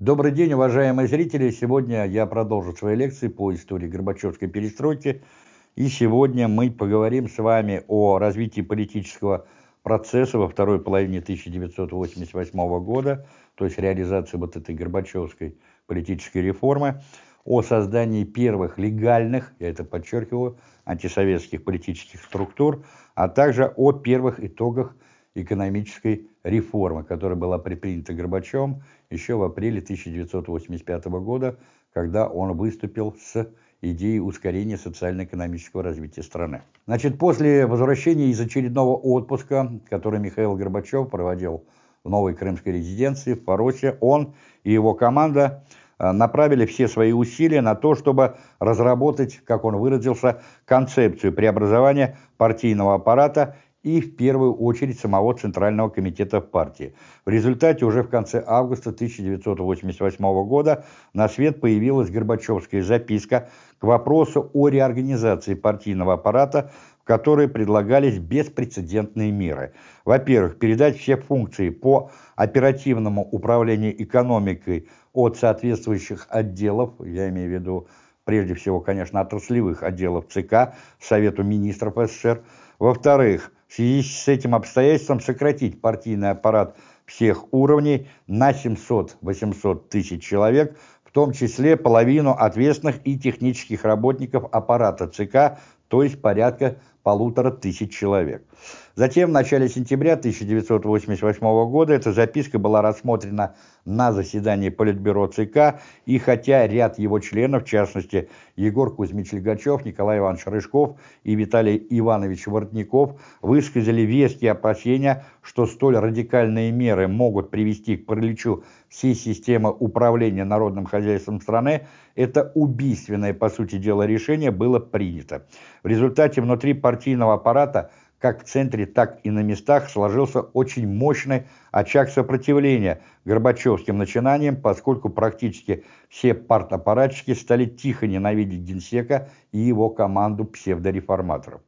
Добрый день, уважаемые зрители! Сегодня я продолжу свои лекции по истории Горбачевской перестройки. И сегодня мы поговорим с вами о развитии политического процесса во второй половине 1988 года, то есть реализации вот этой Горбачевской политической реформы, о создании первых легальных, я это подчеркиваю, антисоветских политических структур, а также о первых итогах экономической реформы, которая была предпринята Горбачевым еще в апреле 1985 года, когда он выступил с идеей ускорения социально-экономического развития страны. Значит, после возвращения из очередного отпуска, который Михаил Горбачев проводил в новой крымской резиденции в Фаросе, он и его команда э, направили все свои усилия на то, чтобы разработать, как он выразился, концепцию преобразования партийного аппарата и в первую очередь самого Центрального комитета партии. В результате уже в конце августа 1988 года на свет появилась Горбачевская записка к вопросу о реорганизации партийного аппарата, в которой предлагались беспрецедентные меры. Во-первых, передать все функции по оперативному управлению экономикой от соответствующих отделов, я имею в виду прежде всего, конечно, отраслевых отделов ЦК, Совету министров СССР. Во-вторых, в связи с этим обстоятельством сократить партийный аппарат всех уровней на 700-800 тысяч человек, в том числе половину ответственных и технических работников аппарата ЦК, то есть порядка полутора тысяч человек. Затем в начале сентября 1988 года эта записка была рассмотрена на заседании Политбюро ЦК, и хотя ряд его членов, в частности Егор Кузьмич Легачев, Николай Иванович Рыжков и Виталий Иванович Воротников, высказали веские опасения, что столь радикальные меры могут привести к параличу всей системы управления народным хозяйством страны, это убийственное, по сути дела, решение было принято. В результате внутри партийного аппарата как в центре, так и на местах сложился очень мощный очаг сопротивления горбачевским начинаниям, поскольку практически все партаппаратчики стали тихо ненавидеть генсека и его команду псевдореформаторов.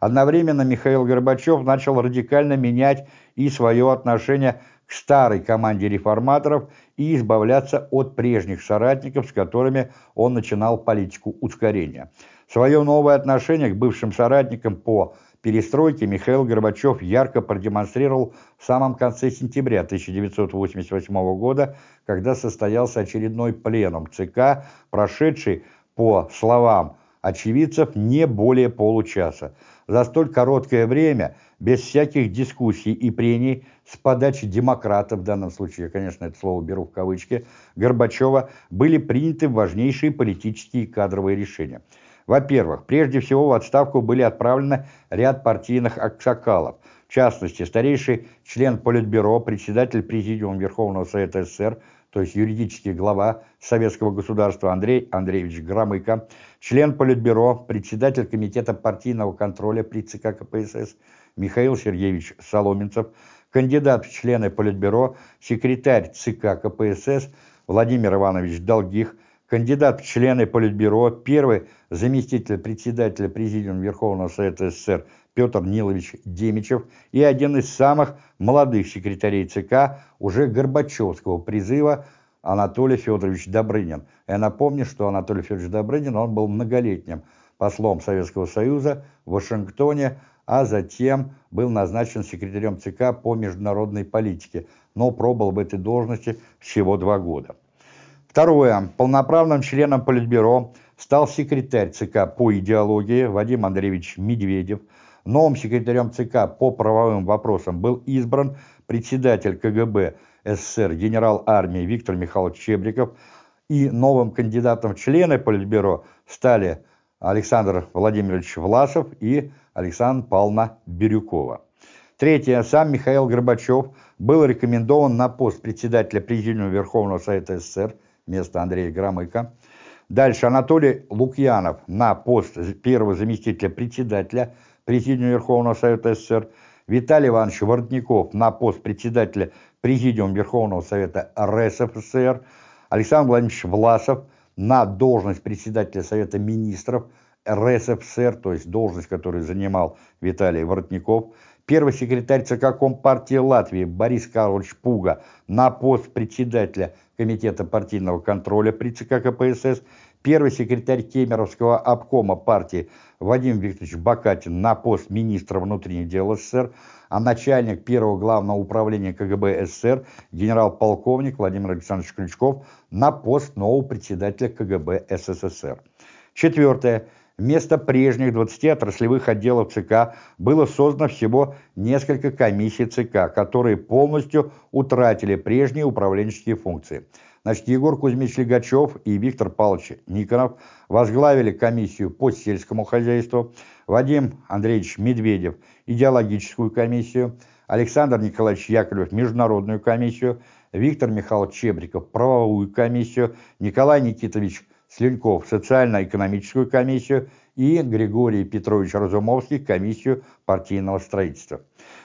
Одновременно Михаил Горбачев начал радикально менять и свое отношение к старой команде реформаторов и избавляться от прежних соратников, с которыми он начинал политику ускорения. Свое новое отношение к бывшим соратникам по перестройки Михаил Горбачев ярко продемонстрировал в самом конце сентября 1988 года, когда состоялся очередной пленум ЦК, прошедший, по словам очевидцев, не более получаса. За столь короткое время, без всяких дискуссий и прений, с подачи демократа, в данном случае, я, конечно, это слово беру в кавычки, Горбачева, были приняты важнейшие политические и кадровые решения – во-первых, прежде всего в отставку были отправлены ряд партийных аксакалов, в частности, старейший член Политбюро, председатель Президиума Верховного Совета СССр, то есть юридический глава Советского государства Андрей Андреевич Громыко, член Политбюро, председатель Комитета партийного контроля при ЦК КПСС Михаил Сергеевич Соломенцев, кандидат в члены Политбюро, секретарь ЦК КПСС Владимир Иванович Долгих, кандидат в члены Политбюро, первый заместитель председателя Президиума Верховного Совета СССр Петр Нилович Демичев и один из самых молодых секретарей ЦК уже Горбачевского призыва Анатолий Федорович Добрынин. Я напомню, что Анатолий Федорович Добрынин, он был многолетним послом Советского Союза в Вашингтоне, а затем был назначен секретарем ЦК по международной политике, но пробыл в этой должности всего два года. Второе. Полноправным членом Политбюро стал секретарь ЦК по идеологии Вадим Андреевич Медведев. Новым секретарем ЦК по правовым вопросам был избран председатель КГБ СССР генерал армии Виктор Михайлович Чебриков. И новым кандидатом в члены Политбюро стали Александр Владимирович Власов и Александра Павловна Бирюкова. Третье. Сам Михаил Горбачев был рекомендован на пост председателя Президиума Верховного Совета СССР вместо Андрея Громыка. Дальше Анатолий Лукьянов на пост первого заместителя председателя Президиума Верховного Совета СССР. Виталий Иванович Воротников на пост председателя Президиума Верховного Совета РСФСР. Александр Владимирович Власов на должность председателя Совета Министров РСФСР, то есть должность, которую занимал Виталий Воротников. Первый секретарь ЦК Компартии Латвии Борис Карлович Пуга на пост председателя Комитета партийного контроля при ЦК КПСС, первый секретарь Кемеровского обкома партии Вадим Викторович Бакатин на пост министра внутренних дел СССР, а начальник первого главного управления КГБ СССР генерал-полковник Владимир Александрович Ключков на пост нового председателя КГБ СССР. Четвертое. Вместо прежних 20 отраслевых отделов ЦК было создано всего несколько комиссий ЦК, которые полностью утратили прежние управленческие функции. Значит, Егор Кузьмич Легачев и Виктор Павлович Никонов возглавили комиссию по сельскому хозяйству, Вадим Андреевич Медведев – идеологическую комиссию, Александр Николаевич Яковлев – международную комиссию, Виктор Михайлович Чебриков – правовую комиссию, Николай Никитович Слюньков – социально-экономическую комиссию и Григорий Петрович Разумовский – комиссию партийного строительства.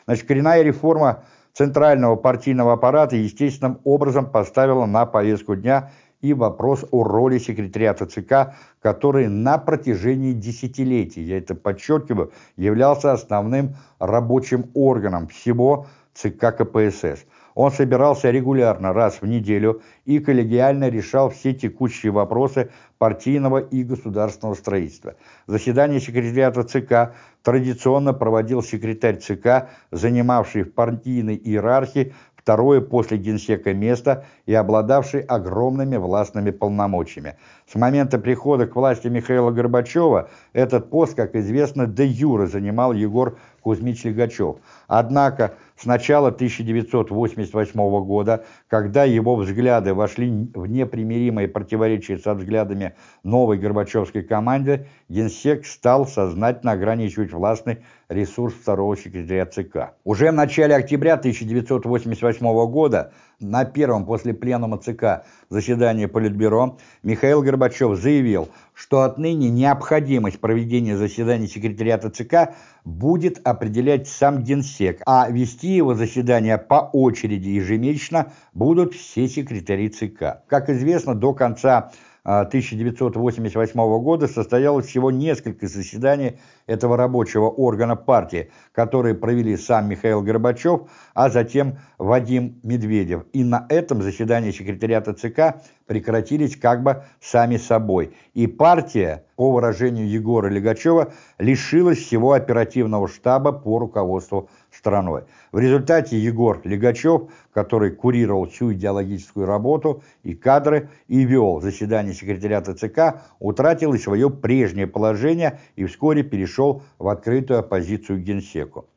Значит, коренная реформа центрального партийного аппарата естественным образом поставила на повестку дня и вопрос о роли секретариата ЦК, который на протяжении десятилетий, я это подчеркиваю, являлся основным рабочим органом всего ЦК КПСС. Он собирался регулярно раз в неделю и коллегиально решал все текущие вопросы партийного и государственного строительства. Заседание секретариата ЦК традиционно проводил секретарь ЦК, занимавший в партийной иерархии второе после генсека место и обладавший огромными властными полномочиями. С момента прихода к власти Михаила Горбачева этот пост, как известно, де юре занимал Егор Кузьмич Легачев. Однако с начала 1988 года, когда его взгляды вошли в непримиримое противоречие со взглядами новой Горбачевской команды, Генсек стал сознательно ограничивать властный ресурс второго секретаря ЦК. Уже в начале октября 1988 года на первом после пленума ЦК заседании Политбюро Михаил Горбачев заявил, что отныне необходимость проведения заседаний секретариата ЦК будет определять сам Генсек, а вести его заседания по очереди ежемесячно будут все секретари ЦК. Как известно, до конца 1988 года состоялось всего несколько заседаний этого рабочего органа партии, которые провели сам Михаил Горбачев, а затем Вадим Медведев. И на этом заседании секретариата ЦК прекратились как бы сами собой. И партия, по выражению Егора Легачева, лишилась всего оперативного штаба по руководству страной. В результате Егор Легачев, который курировал всю идеологическую работу и кадры и вел заседание секретариата ЦК, утратил и свое прежнее положение и вскоре перешел в открытую оппозицию Генсеку.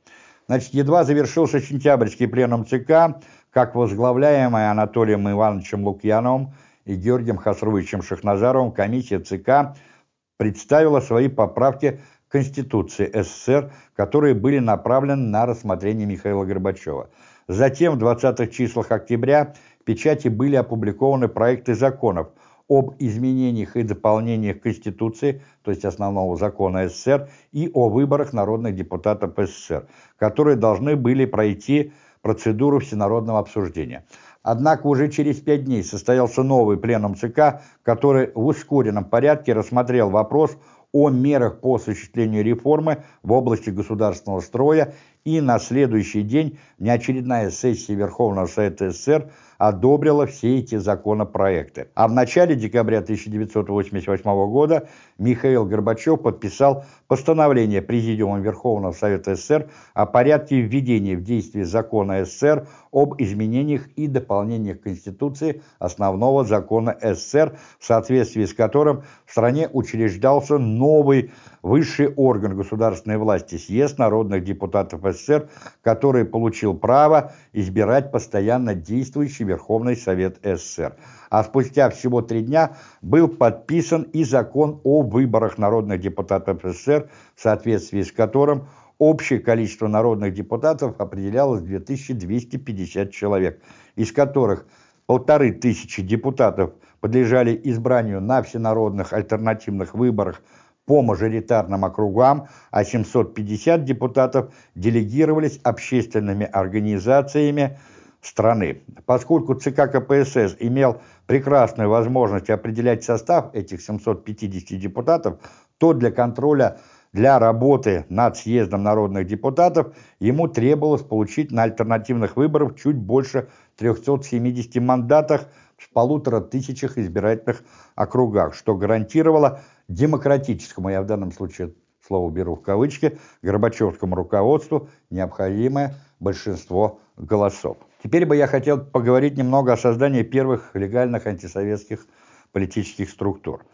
Значит, едва завершился сентябрьский пленум ЦК, как возглавляемая Анатолием Ивановичем Лукьяновым и Георгием Хасровичем Шахназаровым комиссия ЦК представила свои поправки Конституции СССР, которые были направлены на рассмотрение Михаила Горбачева. Затем в 20-х числах октября в печати были опубликованы проекты законов об изменениях и дополнениях Конституции, то есть основного закона СССР, и о выборах народных депутатов СССР, которые должны были пройти процедуру всенародного обсуждения. Однако уже через пять дней состоялся новый пленум ЦК, который в ускоренном порядке рассмотрел вопрос о мерах по осуществлению реформы в области государственного строя и на следующий день неочередная сессия Верховного Совета СССР одобрила все эти законопроекты. А в начале декабря 1988 года Михаил Горбачев подписал постановление Президиума Верховного Совета СССР о порядке введения в действие закона СССР об изменениях и дополнениях Конституции основного закона СССР, в соответствии с которым в стране учреждался новый высший орган государственной власти съезд народных депутатов СССР, который получил право избирать постоянно действующий Верховный Совет СССР. А спустя всего три дня был подписан и закон о выборах народных депутатов СССР, в соответствии с которым общее количество народных депутатов определялось в 2250 человек, из которых полторы тысячи депутатов подлежали избранию на всенародных альтернативных выборах по мажоритарным округам, а 750 депутатов делегировались общественными организациями страны. Поскольку ЦК КПСС имел прекрасную возможность определять состав этих 750 депутатов, то для контроля для работы над съездом народных депутатов ему требовалось получить на альтернативных выборах чуть больше 370 мандатах в полутора тысячах избирательных округах, что гарантировало демократическому, я в данном случае слово беру в кавычки, Горбачевскому руководству необходимое большинство голосов. Теперь бы я хотел поговорить немного о создании первых легальных антисоветских политических структур.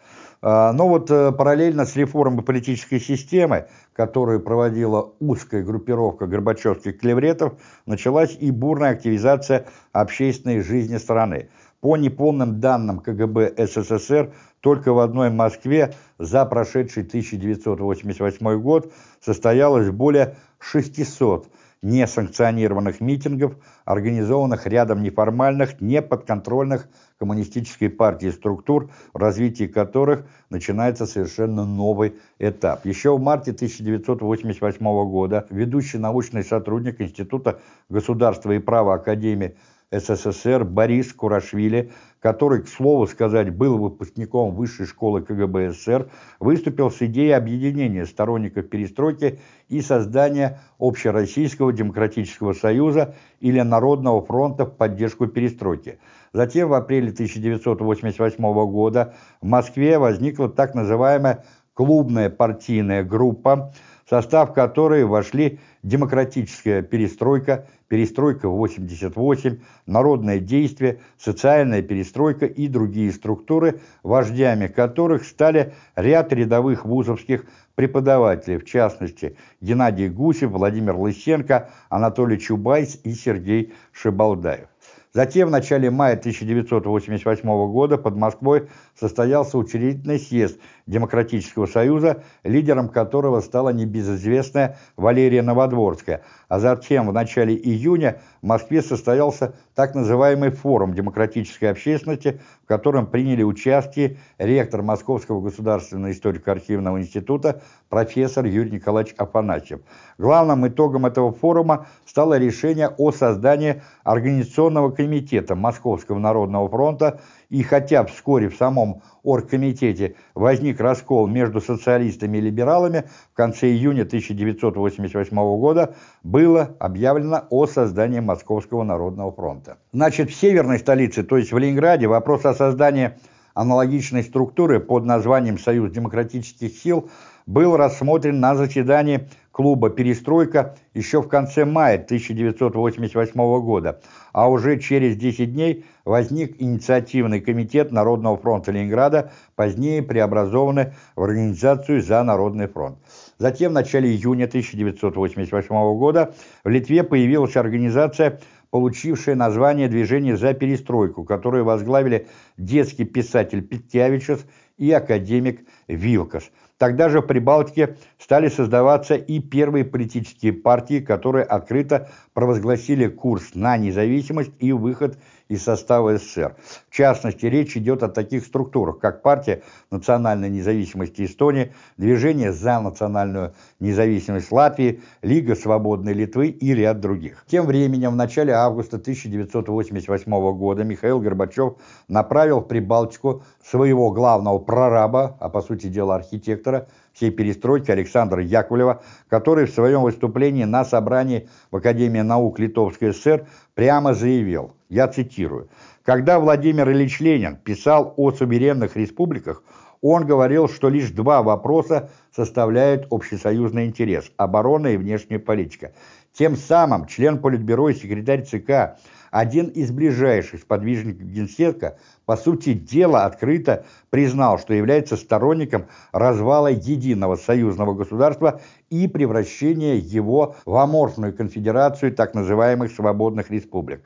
А, но вот э, параллельно с реформой политической системы, которую проводила узкая группировка горбачевских клевретов, началась и бурная активизация общественной жизни страны. По неполным данным КГБ СССР, только в одной Москве за прошедший 1988 год состоялось более 600 несанкционированных митингов, организованных рядом неформальных, неподконтрольных коммунистической партии структур, в развитии которых начинается совершенно новый этап. Еще в марте 1988 года ведущий научный сотрудник Института государства и права Академии СССР Борис Курашвили, который, к слову сказать, был выпускником Высшей школы КГБ СССР, выступил с идеей объединения сторонников перестройки и создания Общероссийского демократического союза или Народного фронта в поддержку перестройки. Затем в апреле 1988 года в Москве возникла так называемая клубная партийная группа, в состав которой вошли демократическая перестройка, перестройка 88, народное действие, социальная перестройка и другие структуры, вождями которых стали ряд рядовых вузовских преподавателей, в частности Геннадий Гусев, Владимир Лысенко, Анатолий Чубайс и Сергей Шибалдаев. Затем в начале мая 1988 года под Москвой состоялся учредительный съезд Демократического союза, лидером которого стала небезызвестная Валерия Новодворская, а затем в начале июня в Москве состоялся так называемый форум демократической общественности, в котором приняли участие ректор Московского государственного историко-архивного института профессор Юрий Николаевич Афанасьев. Главным итогом этого форума стало решение о создании Организационного комитета Московского народного фронта и хотя вскоре в самом оргкомитете возник раскол между социалистами и либералами, в конце июня 1988 года было объявлено о создании Московского народного фронта. Значит, в северной столице, то есть в Ленинграде, вопрос о создании аналогичной структуры под названием «Союз демократических сил» был рассмотрен на заседании клуба «Перестройка» еще в конце мая 1988 года, а уже через 10 дней возник инициативный комитет Народного фронта Ленинграда, позднее преобразованный в Организацию «За Народный фронт». Затем в начале июня 1988 года в Литве появилась организация получившая название «Движение за перестройку», которую возглавили детский писатель Петьявичус и академик Вилкас – Тогда же в Прибалтике стали создаваться и первые политические партии, которые открыто провозгласили курс на независимость и выход из состава СССР. В частности, речь идет о таких структурах, как партия национальной независимости Эстонии, Движение за национальную независимость Латвии, Лига свободной Литвы и ряд других. Тем временем, в начале августа 1988 года Михаил Горбачев направил в Прибалтику своего главного прораба, а по сути дела архитектора, всей перестройки Александра Яковлева, который в своем выступлении на собрании в Академии наук Литовской ССР прямо заявил, я цитирую, «Когда Владимир Ильич Ленин писал о суверенных республиках, он говорил, что лишь два вопроса составляют общесоюзный интерес – оборона и внешняя политика. Тем самым член Политбюро и секретарь ЦК один из ближайших сподвижников Генсека, по сути дела, открыто признал, что является сторонником развала единого союзного государства и превращения его в аморфную конфедерацию так называемых свободных республик.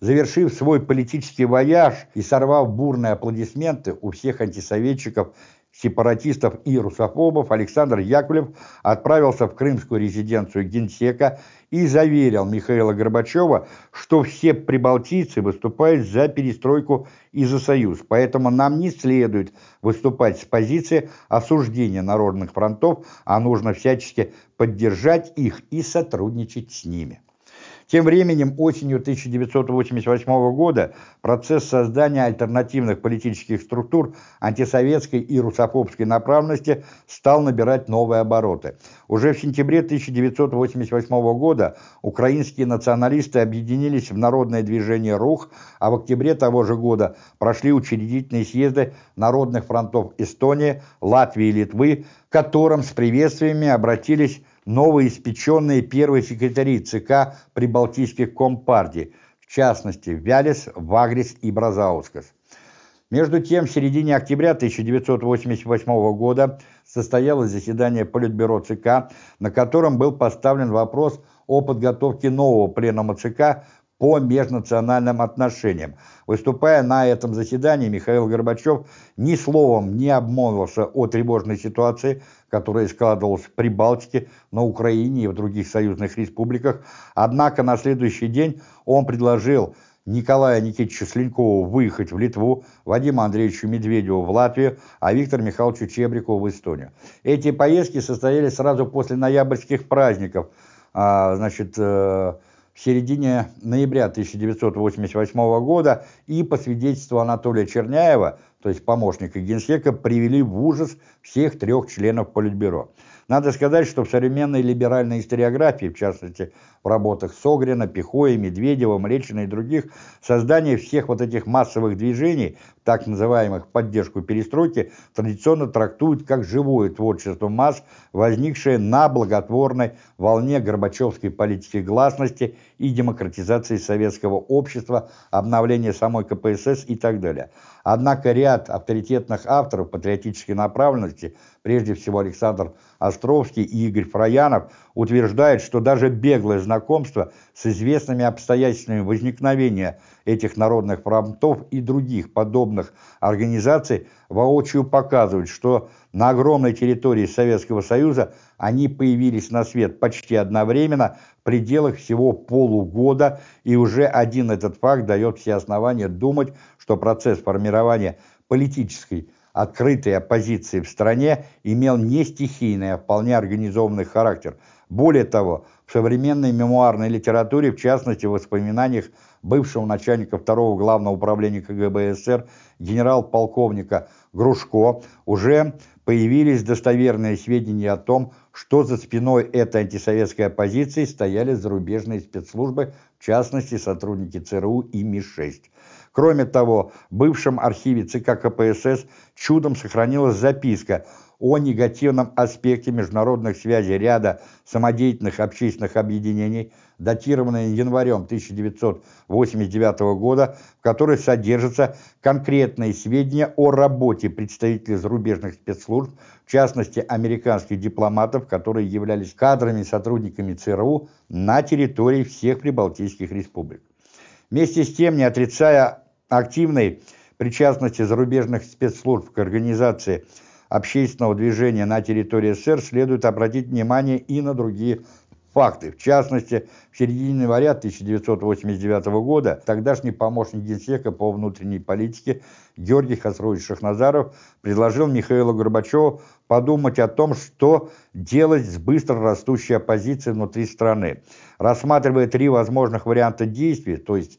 Завершив свой политический вояж и сорвав бурные аплодисменты у всех антисоветчиков сепаратистов и русофобов Александр Яковлев отправился в крымскую резиденцию генсека и заверил Михаила Горбачева, что все прибалтийцы выступают за перестройку и за союз, поэтому нам не следует выступать с позиции осуждения народных фронтов, а нужно всячески поддержать их и сотрудничать с ними. Тем временем, осенью 1988 года процесс создания альтернативных политических структур антисоветской и русофобской направленности стал набирать новые обороты. Уже в сентябре 1988 года украинские националисты объединились в народное движение «Рух», а в октябре того же года прошли учредительные съезды народных фронтов Эстонии, Латвии и Литвы, к которым с приветствиями обратились новоиспеченные первые секретари ЦК прибалтийских компартий, в частности Вялис, Вагрис и Бразаускас. Между тем, в середине октября 1988 года состоялось заседание Политбюро ЦК, на котором был поставлен вопрос о подготовке нового пленума ЦК по межнациональным отношениям. Выступая на этом заседании, Михаил Горбачев ни словом не обмолвился о тревожной ситуации, которая складывалась в Прибалтике, на Украине и в других союзных республиках. Однако на следующий день он предложил Николая Никитича Слинькову выехать в Литву, Вадима Андреевичу Медведеву в Латвию, а Виктору Михайловичу Чебрикову в Эстонию. Эти поездки состоялись сразу после ноябрьских праздников, а, значит, э, в середине ноября 1988 года и по свидетельству Анатолия Черняева, то есть помощника генсека, привели в ужас всех трех членов Политбюро. Надо сказать, что в современной либеральной историографии, в частности в работах Согрина, Пихоя, Медведева, Млечина и других, создание всех вот этих массовых движений, так называемых поддержку перестройки, традиционно трактуют как живое творчество масс, возникшее на благотворной волне горбачевской политики гласности и демократизации советского общества, обновления самой КПСС и так далее. Однако ряд авторитетных авторов патриотической направленности, прежде всего Александр Островский и Игорь Фраянов, утверждают, что даже беглое знакомство с известными обстоятельствами возникновения этих народных фронтов и других подобных организаций воочию показывает, что на огромной территории Советского Союза они появились на свет почти одновременно в пределах всего полугода, и уже один этот факт дает все основания думать, что процесс формирования политической открытой оппозиции в стране имел не стихийный, а вполне организованный характер. Более того, в современной мемуарной литературе, в частности в воспоминаниях бывшего начальника второго главного управления КГБ СССР генерал-полковника Грушко, уже появились достоверные сведения о том, что за спиной этой антисоветской оппозиции стояли зарубежные спецслужбы, в частности сотрудники ЦРУ и МИ-6. Кроме того, в бывшем архиве ЦК КПСС чудом сохранилась записка о негативном аспекте международных связей ряда самодеятельных общественных объединений, датированная январем 1989 года, в которой содержатся конкретные сведения о работе представителей зарубежных спецслужб, в частности американских дипломатов, которые являлись кадрами сотрудниками ЦРУ на территории всех прибалтийских республик. Вместе с тем, не отрицая активной причастности зарубежных спецслужб к организации общественного движения на территории СССР, следует обратить внимание и на другие факты. В частности, в середине января 1989 года тогдашний помощник генсека по внутренней политике Георгий Хасрович Шахназаров предложил Михаилу Горбачеву подумать о том, что делать с быстро растущей оппозицией внутри страны. Рассматривая три возможных варианта действий, то есть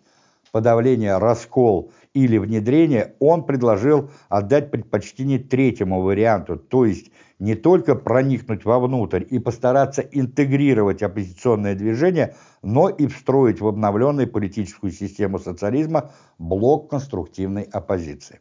подавление, раскол или внедрение, он предложил отдать предпочтение третьему варианту, то есть не только проникнуть вовнутрь и постараться интегрировать оппозиционное движение, но и встроить в обновленную политическую систему социализма блок конструктивной оппозиции.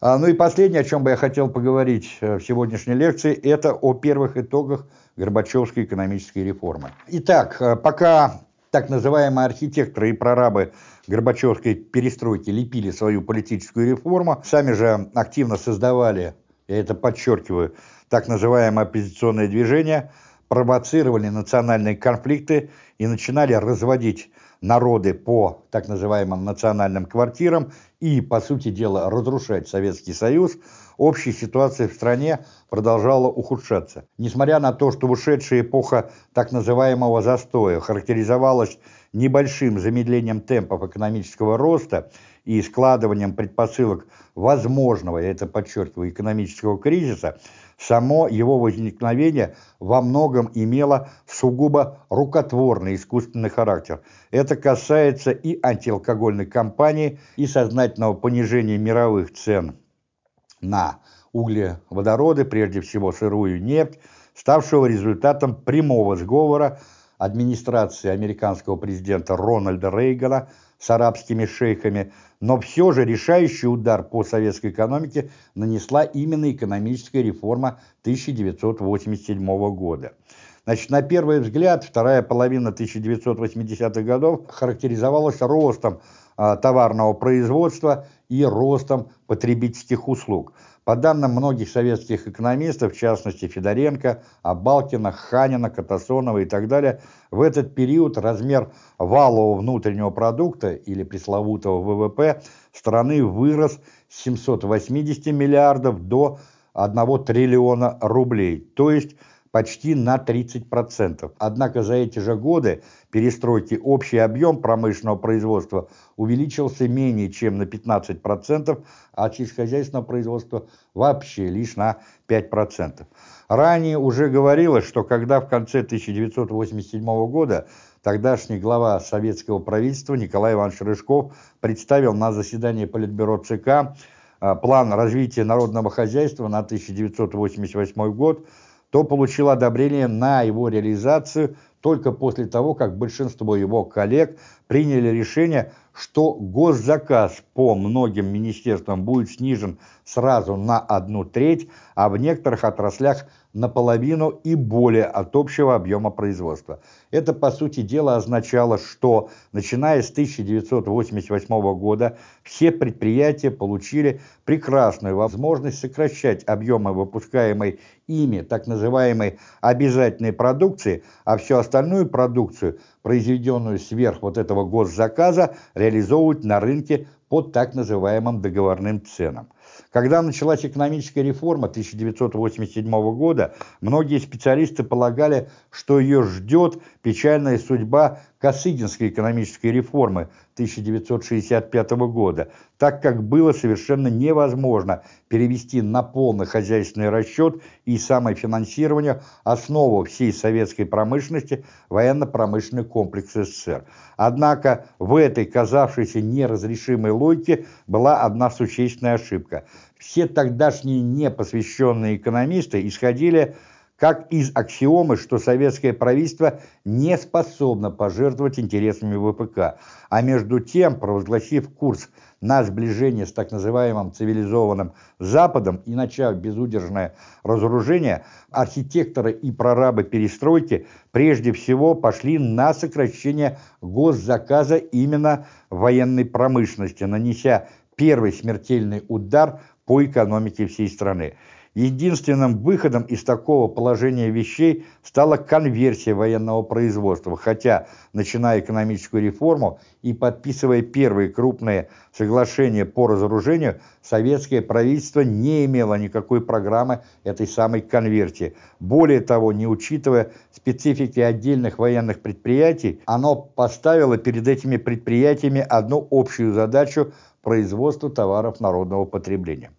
А, ну и последнее, о чем бы я хотел поговорить э, в сегодняшней лекции, это о первых итогах Горбачевской экономической реформы. Итак, э, пока так называемые архитекторы и прорабы Горбачевской перестройки лепили свою политическую реформу, сами же активно создавали я это подчеркиваю, так называемое оппозиционное движение, провоцировали национальные конфликты и начинали разводить народы по так называемым национальным квартирам и, по сути дела, разрушать Советский Союз, общая ситуация в стране продолжала ухудшаться. Несмотря на то, что ушедшая эпоха так называемого застоя характеризовалась небольшим замедлением темпов экономического роста и складыванием предпосылок возможного, я это подчеркиваю, экономического кризиса, Само его возникновение во многом имело сугубо рукотворный искусственный характер. Это касается и антиалкогольной кампании, и сознательного понижения мировых цен на углеводороды, прежде всего сырую нефть, ставшего результатом прямого сговора администрации американского президента Рональда Рейгана с арабскими шейхами, но все же решающий удар по советской экономике нанесла именно экономическая реформа 1987 года. Значит, на первый взгляд, вторая половина 1980-х годов характеризовалась ростом а, товарного производства и ростом потребительских услуг – по данным многих советских экономистов, в частности Федоренко, Абалкина, Ханина, Катасонова и так далее, в этот период размер валового внутреннего продукта или пресловутого ВВП страны вырос с 780 миллиардов до 1 триллиона рублей, то есть почти на 30%. Однако за эти же годы перестройки общий объем промышленного производства увеличился менее чем на 15%, а сельскохозяйственного производства вообще лишь на 5%. Ранее уже говорилось, что когда в конце 1987 года тогдашний глава советского правительства Николай Иванович Рыжков представил на заседании Политбюро ЦК а, план развития народного хозяйства на 1988 год, то получил одобрение на его реализацию только после того, как большинство его коллег приняли решение, что госзаказ по многим министерствам будет снижен сразу на одну треть, а в некоторых отраслях наполовину и более от общего объема производства. Это, по сути дела, означало, что, начиная с 1988 года, все предприятия получили прекрасную возможность сокращать объемы выпускаемой ими так называемой обязательной продукции, а всю остальную продукцию, произведенную сверх вот этого госзаказа, реализовывать на рынке по так называемым договорным ценам. Когда началась экономическая реформа 1987 года, многие специалисты полагали, что ее ждет печальная судьба Косыгинской экономической реформы 1965 года, так как было совершенно невозможно перевести на полный хозяйственный расчет и самофинансирование основу всей советской промышленности военно-промышленный комплекс СССР. Однако в этой казавшейся неразрешимой логике была одна существенная ошибка. Все тогдашние непосвященные экономисты исходили как из аксиомы, что советское правительство не способно пожертвовать интересами ВПК, а между тем, провозгласив курс на сближение с так называемым цивилизованным Западом и начав безудержное разоружение, архитекторы и прорабы перестройки прежде всего пошли на сокращение госзаказа именно военной промышленности, нанеся первый смертельный удар по экономике всей страны. Единственным выходом из такого положения вещей стала конверсия военного производства, хотя, начиная экономическую реформу и подписывая первые крупные соглашения по разоружению, советское правительство не имело никакой программы этой самой конверсии. Более того, не учитывая специфики отдельных военных предприятий, оно поставило перед этими предприятиями одну общую задачу – производства товаров народного потребления.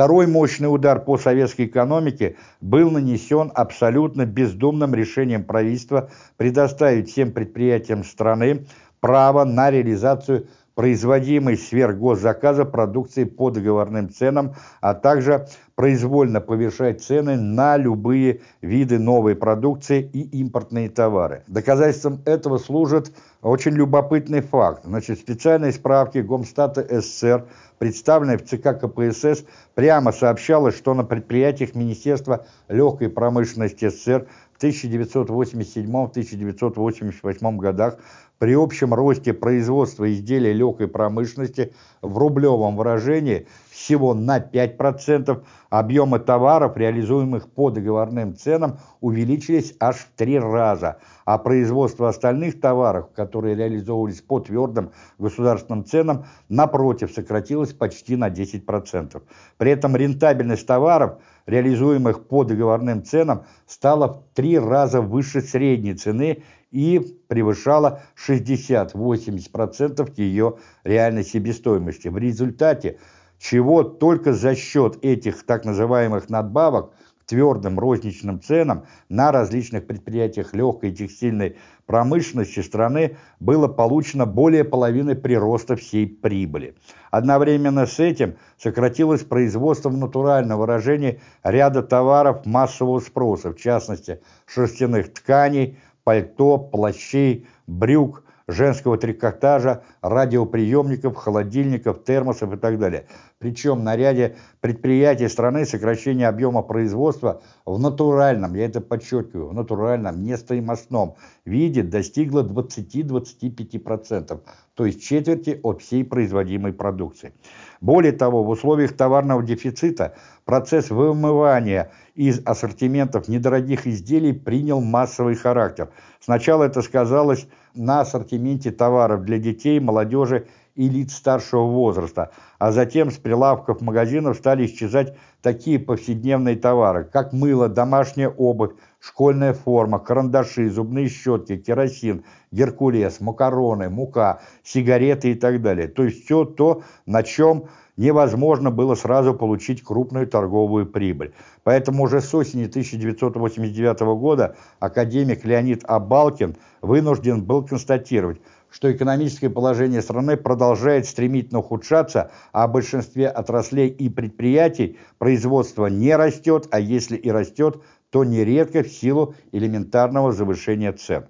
Второй мощный удар по советской экономике был нанесен абсолютно бездумным решением правительства предоставить всем предприятиям страны право на реализацию производимой сверх госзаказа продукции по договорным ценам, а также произвольно повышать цены на любые виды новой продукции и импортные товары. Доказательством этого служит очень любопытный факт. Значит, специальной справке Гомстата СССР, представленной в ЦК КПСС, прямо сообщалось, что на предприятиях Министерства легкой промышленности СССР в 1987-1988 годах при общем росте производства изделий легкой промышленности в рублевом выражении всего на 5%, объемы товаров, реализуемых по договорным ценам, увеличились аж в три раза, а производство остальных товаров, которые реализовывались по твердым государственным ценам, напротив, сократилось почти на 10%. При этом рентабельность товаров, реализуемых по договорным ценам, стала в три раза выше средней цены и превышала 60-80% ее реальной себестоимости. В результате чего только за счет этих так называемых надбавок твердым розничным ценам на различных предприятиях легкой и текстильной промышленности страны было получено более половины прироста всей прибыли. Одновременно с этим сократилось производство в натуральном выражении ряда товаров массового спроса, в частности шерстяных тканей, пальто, плащей, брюк, женского трикотажа, радиоприемников, холодильников, термосов и так далее. Причем на ряде предприятий страны сокращение объема производства в натуральном, я это подчеркиваю, в натуральном, нестоимостном виде достигло 20-25%, то есть четверти от всей производимой продукции. Более того, в условиях товарного дефицита процесс вымывания из ассортиментов недорогих изделий принял массовый характер. Сначала это сказалось на ассортименте товаров для детей, молодежи и лиц старшего возраста, а затем с прилавков магазинов стали исчезать такие повседневные товары, как мыло, домашняя обувь, школьная форма, карандаши, зубные щетки, керосин, геркулес, макароны, мука, сигареты и так далее. То есть все то, на чем невозможно было сразу получить крупную торговую прибыль. Поэтому уже с осени 1989 года академик Леонид Абалкин вынужден был констатировать, что экономическое положение страны продолжает стремительно ухудшаться, а в большинстве отраслей и предприятий производство не растет, а если и растет, то нередко в силу элементарного завышения цен.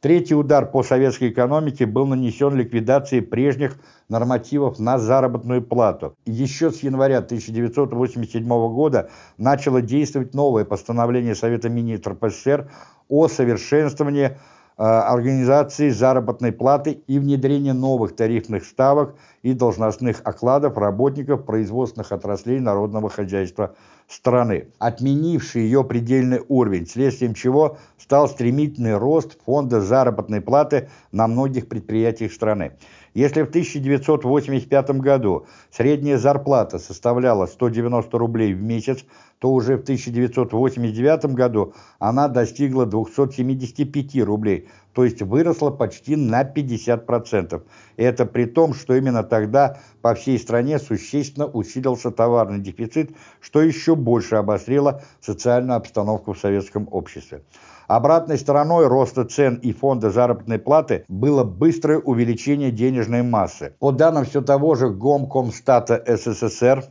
Третий удар по советской экономике был нанесен ликвидацией прежних нормативов на заработную плату. Еще с января 1987 года начало действовать новое постановление Совета министров СССР о совершенствовании организации заработной платы и внедрение новых тарифных ставок и должностных окладов работников производственных отраслей народного хозяйства страны, отменивший ее предельный уровень, следствием чего стал стремительный рост фонда заработной платы на многих предприятиях страны. Если в 1985 году средняя зарплата составляла 190 рублей в месяц, то уже в 1989 году она достигла 275 рублей, то есть выросла почти на 50%. Это при том, что именно тогда по всей стране существенно усилился товарный дефицит, что еще больше обострило социальную обстановку в советском обществе. Обратной стороной роста цен и фонда заработной платы было быстрое увеличение денежной массы. По данным все того же Гомкомстата СССР,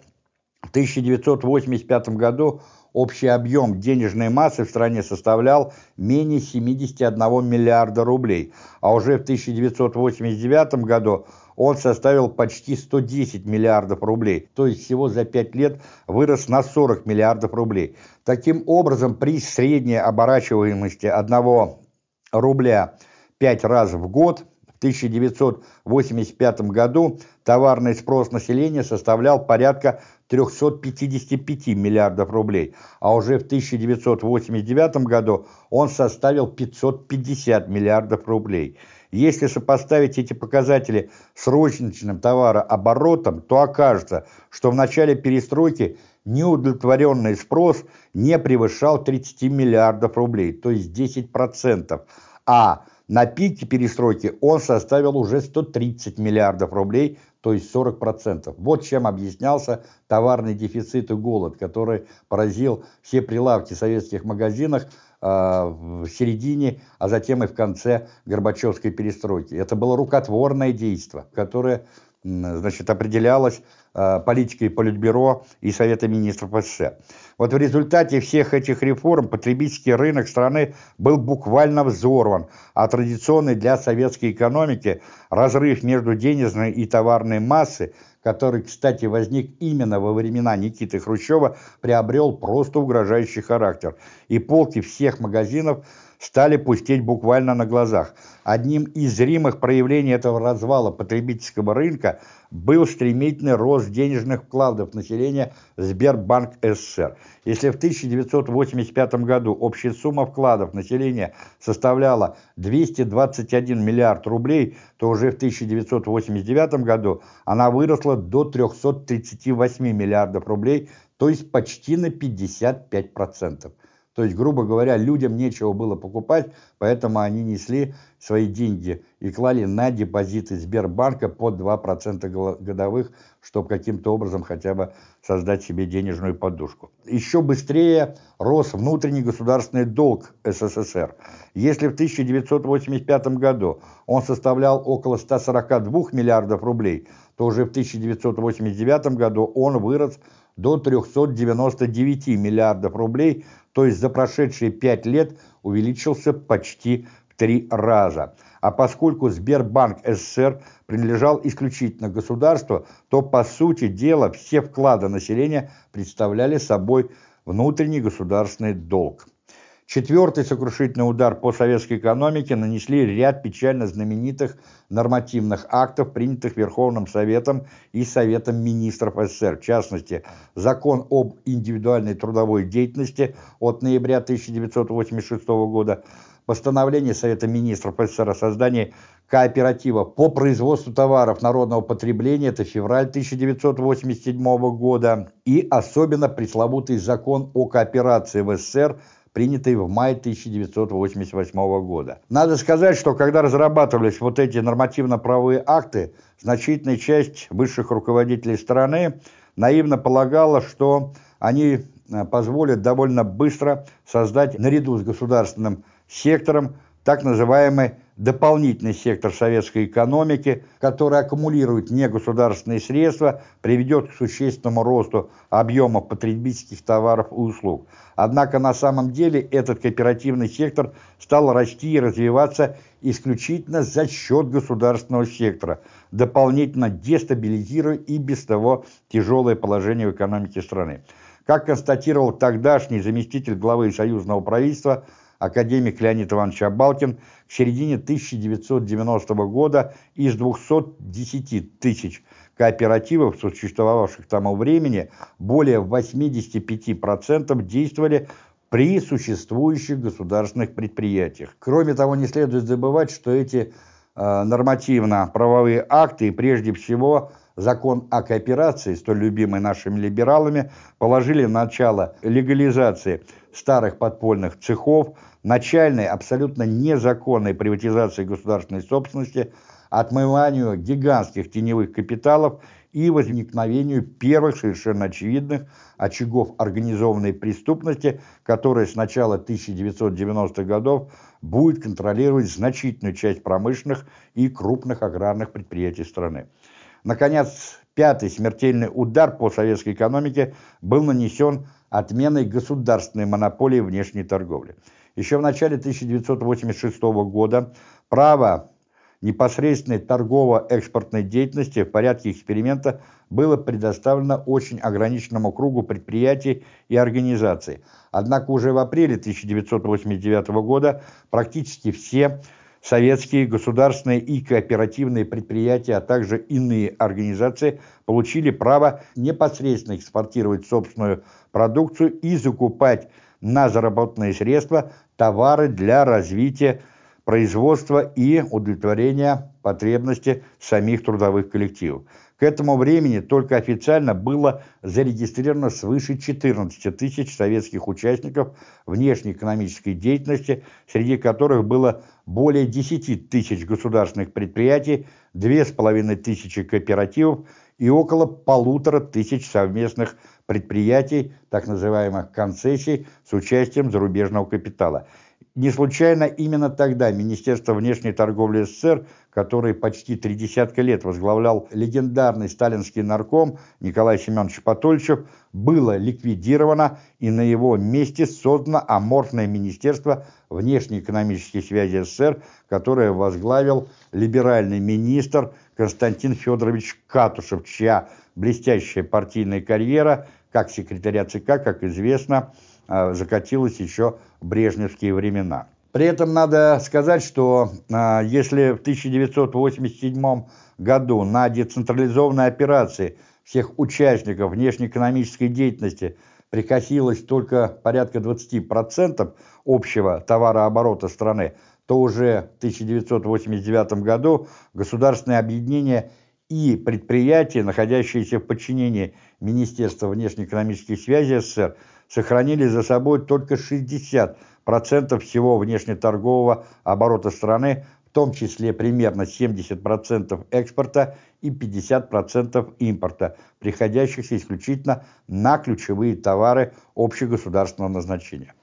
в 1985 году общий объем денежной массы в стране составлял менее 71 миллиарда рублей, а уже в 1989 году он составил почти 110 миллиардов рублей, то есть всего за 5 лет вырос на 40 миллиардов рублей. Таким образом, при средней оборачиваемости 1 рубля 5 раз в год в 1985 году товарный спрос населения составлял порядка 355 миллиардов рублей, а уже в 1989 году он составил 550 миллиардов рублей. Если сопоставить эти показатели с розничным товарооборотом, то окажется, что в начале перестройки неудовлетворенный спрос не превышал 30 миллиардов рублей, то есть 10%, а на пике перестройки он составил уже 130 миллиардов рублей, то есть 40%. Вот чем объяснялся товарный дефицит и голод, который поразил все прилавки советских магазинах в середине, а затем и в конце Горбачевской перестройки. Это было рукотворное действие, которое значит, определялось э, политикой Политбюро и Совета министров СССР. Вот в результате всех этих реформ потребительский рынок страны был буквально взорван, а традиционный для советской экономики разрыв между денежной и товарной массой, который, кстати, возник именно во времена Никиты Хрущева, приобрел просто угрожающий характер, и полки всех магазинов стали пустеть буквально на глазах. Одним из зримых проявлений этого развала потребительского рынка был стремительный рост денежных вкладов населения Сбербанк СССР. Если в 1985 году общая сумма вкладов населения составляла 221 миллиард рублей, то уже в 1989 году она выросла до 338 миллиардов рублей, то есть почти на 55%. То есть, грубо говоря, людям нечего было покупать, поэтому они несли свои деньги и клали на депозиты Сбербанка под 2% годовых, чтобы каким-то образом хотя бы создать себе денежную подушку. Еще быстрее рос внутренний государственный долг СССР. Если в 1985 году он составлял около 142 миллиардов рублей, то уже в 1989 году он вырос до 399 миллиардов рублей, то есть за прошедшие пять лет увеличился почти в три раза. А поскольку Сбербанк СССР принадлежал исключительно государству, то по сути дела все вклады населения представляли собой внутренний государственный долг. Четвертый сокрушительный удар по советской экономике нанесли ряд печально знаменитых нормативных актов, принятых Верховным Советом и Советом Министров СССР. В частности, закон об индивидуальной трудовой деятельности от ноября 1986 года, постановление Совета Министров СССР о создании кооператива по производству товаров народного потребления, это февраль 1987 года, и особенно пресловутый закон о кооперации в СССР принятый в мае 1988 года. Надо сказать, что когда разрабатывались вот эти нормативно-правовые акты, значительная часть высших руководителей страны наивно полагала, что они э, позволят довольно быстро создать наряду с государственным сектором так называемый дополнительный сектор советской экономики, который аккумулирует негосударственные средства, приведет к существенному росту объема потребительских товаров и услуг. Однако на самом деле этот кооперативный сектор стал расти и развиваться исключительно за счет государственного сектора, дополнительно дестабилизируя и без того тяжелое положение в экономике страны. Как констатировал тогдашний заместитель главы союзного правительства академик Леонид Иванович Абалкин, к середине 1990 года из 210 тысяч кооперативов, существовавших к тому времени, более 85% действовали при существующих государственных предприятиях. Кроме того, не следует забывать, что эти э, нормативно-правовые акты прежде всего закон о кооперации, столь любимый нашими либералами, положили начало легализации старых подпольных цехов, начальной абсолютно незаконной приватизации государственной собственности, отмыванию гигантских теневых капиталов и возникновению первых совершенно очевидных очагов организованной преступности, которая с начала 1990-х годов будет контролировать значительную часть промышленных и крупных аграрных предприятий страны. Наконец, пятый смертельный удар по советской экономике был нанесен отменой государственной монополии внешней торговли. Еще в начале 1986 года право непосредственной торгово-экспортной деятельности в порядке эксперимента было предоставлено очень ограниченному кругу предприятий и организаций. Однако уже в апреле 1989 года практически все советские государственные и кооперативные предприятия, а также иные организации получили право непосредственно экспортировать собственную продукцию и закупать на заработанные средства товары для развития производства и удовлетворения потребностей самих трудовых коллективов. К этому времени только официально было зарегистрировано свыше 14 тысяч советских участников внешней экономической деятельности, среди которых было более 10 тысяч государственных предприятий, 2,5 тысячи кооперативов и около полутора тысяч совместных предприятий, так называемых концессий, с участием зарубежного капитала. Не случайно именно тогда Министерство внешней торговли СССР, который почти три десятка лет возглавлял легендарный сталинский нарком Николай Семенович Патольчев, было ликвидировано и на его месте создано аморфное Министерство внешнеэкономических связей СССР, которое возглавил либеральный министр Константин Федорович Катушев, чья блестящая партийная карьера как секретаря ЦК, как известно, закатилась еще в брежневские времена. При этом надо сказать, что а, если в 1987 году на децентрализованной операции всех участников внешнеэкономической деятельности прикосилось только порядка 20% общего товарооборота страны, то уже в 1989 году государственное объединение и предприятия, находящиеся в подчинении Министерства внешнеэкономических связей СССР, сохранили за собой только 60% всего внешнеторгового оборота страны, в том числе примерно 70% экспорта и 50% импорта, приходящихся исключительно на ключевые товары общегосударственного назначения.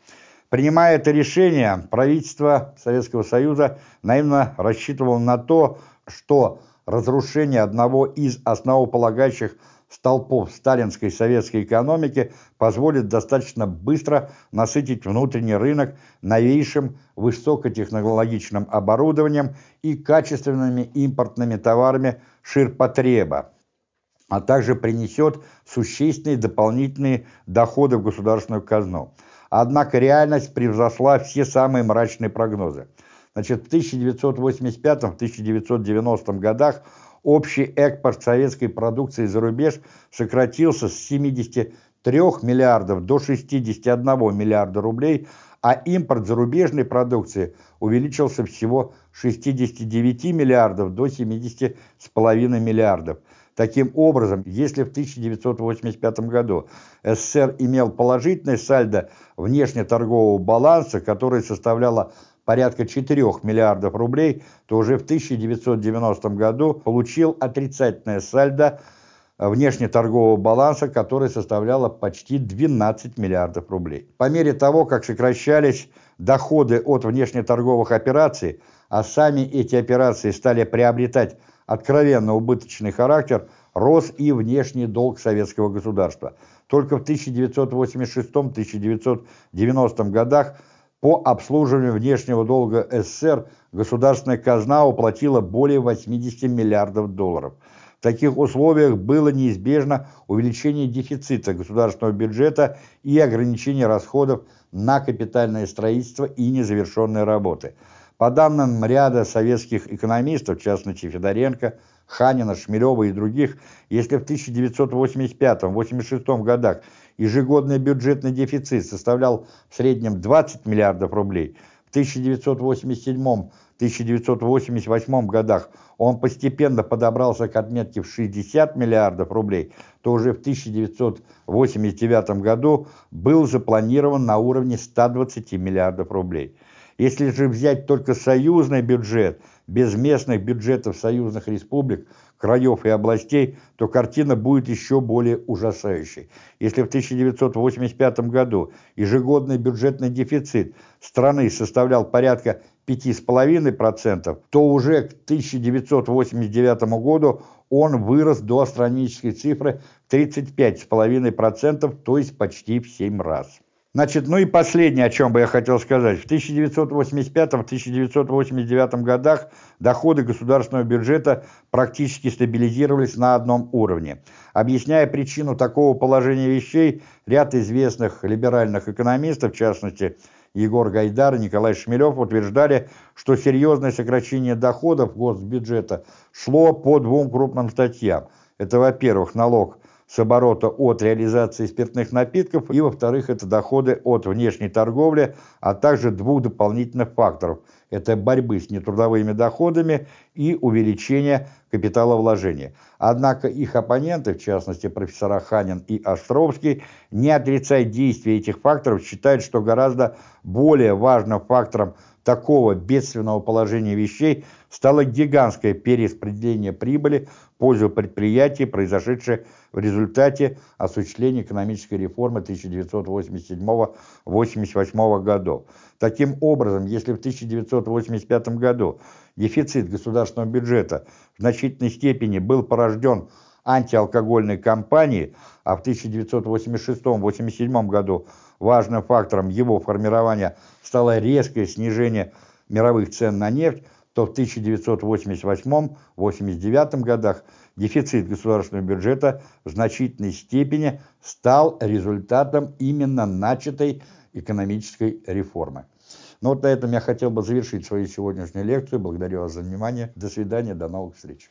Принимая это решение, правительство Советского Союза наивно рассчитывало на то, что разрушение одного из основополагающих столпов сталинской советской экономики позволит достаточно быстро насытить внутренний рынок новейшим высокотехнологичным оборудованием и качественными импортными товарами ширпотреба, а также принесет существенные дополнительные доходы в государственную казну. Однако реальность превзошла все самые мрачные прогнозы. Значит, в 1985-1990 годах общий экспорт советской продукции за рубеж сократился с 73 миллиардов до 61 миллиарда рублей, а импорт зарубежной продукции увеличился всего с 69 миллиардов до 70,5 миллиардов. Таким образом, если в 1985 году СССР имел положительное сальдо внешнеторгового баланса, которое составляло порядка 4 миллиардов рублей, то уже в 1990 году получил отрицательное сальдо внешнеторгового баланса, которое составляло почти 12 миллиардов рублей. По мере того, как сокращались доходы от внешнеторговых операций, а сами эти операции стали приобретать откровенно убыточный характер, рос и внешний долг советского государства. Только в 1986-1990 годах по обслуживанию внешнего долга СССР государственная казна уплатила более 80 миллиардов долларов. В таких условиях было неизбежно увеличение дефицита государственного бюджета и ограничение расходов на капитальное строительство и незавершенные работы. По данным ряда советских экономистов, в частности Федоренко, Ханина, Шмелева и других, если в 1985-86 годах ежегодный бюджетный дефицит составлял в среднем 20 миллиардов рублей, в 1987-1988 годах он постепенно подобрался к отметке в 60 миллиардов рублей, то уже в 1989 году был запланирован на уровне 120 миллиардов рублей. Если же взять только союзный бюджет, без местных бюджетов союзных республик, краев и областей, то картина будет еще более ужасающей. Если в 1985 году ежегодный бюджетный дефицит страны составлял порядка 5,5%, то уже к 1989 году он вырос до астрономической цифры 35,5%, то есть почти в 7 раз. Значит, ну и последнее, о чем бы я хотел сказать. В 1985-1989 годах доходы государственного бюджета практически стабилизировались на одном уровне. Объясняя причину такого положения вещей, ряд известных либеральных экономистов, в частности Егор Гайдар и Николай Шмелев, утверждали, что серьезное сокращение доходов госбюджета шло по двум крупным статьям. Это, во-первых, налог с оборота от реализации спиртных напитков, и, во-вторых, это доходы от внешней торговли, а также двух дополнительных факторов – это борьбы с нетрудовыми доходами и увеличение капиталовложения. Однако их оппоненты, в частности профессора Ханин и Островский, не отрицая действия этих факторов, считают, что гораздо более важным фактором такого бедственного положения вещей стало гигантское перераспределение прибыли в пользу предприятий, произошедшее в результате осуществления экономической реформы 1987-1988 годов. Таким образом, если в 1985 году дефицит государственного бюджета в значительной степени был порожден антиалкогольной кампанией, а в 1986-1987 году важным фактором его формирования стало резкое снижение мировых цен на нефть, то в 1988-89 годах дефицит государственного бюджета в значительной степени стал результатом именно начатой экономической реформы. Ну вот на этом я хотел бы завершить свою сегодняшнюю лекцию. Благодарю вас за внимание. До свидания, до новых встреч.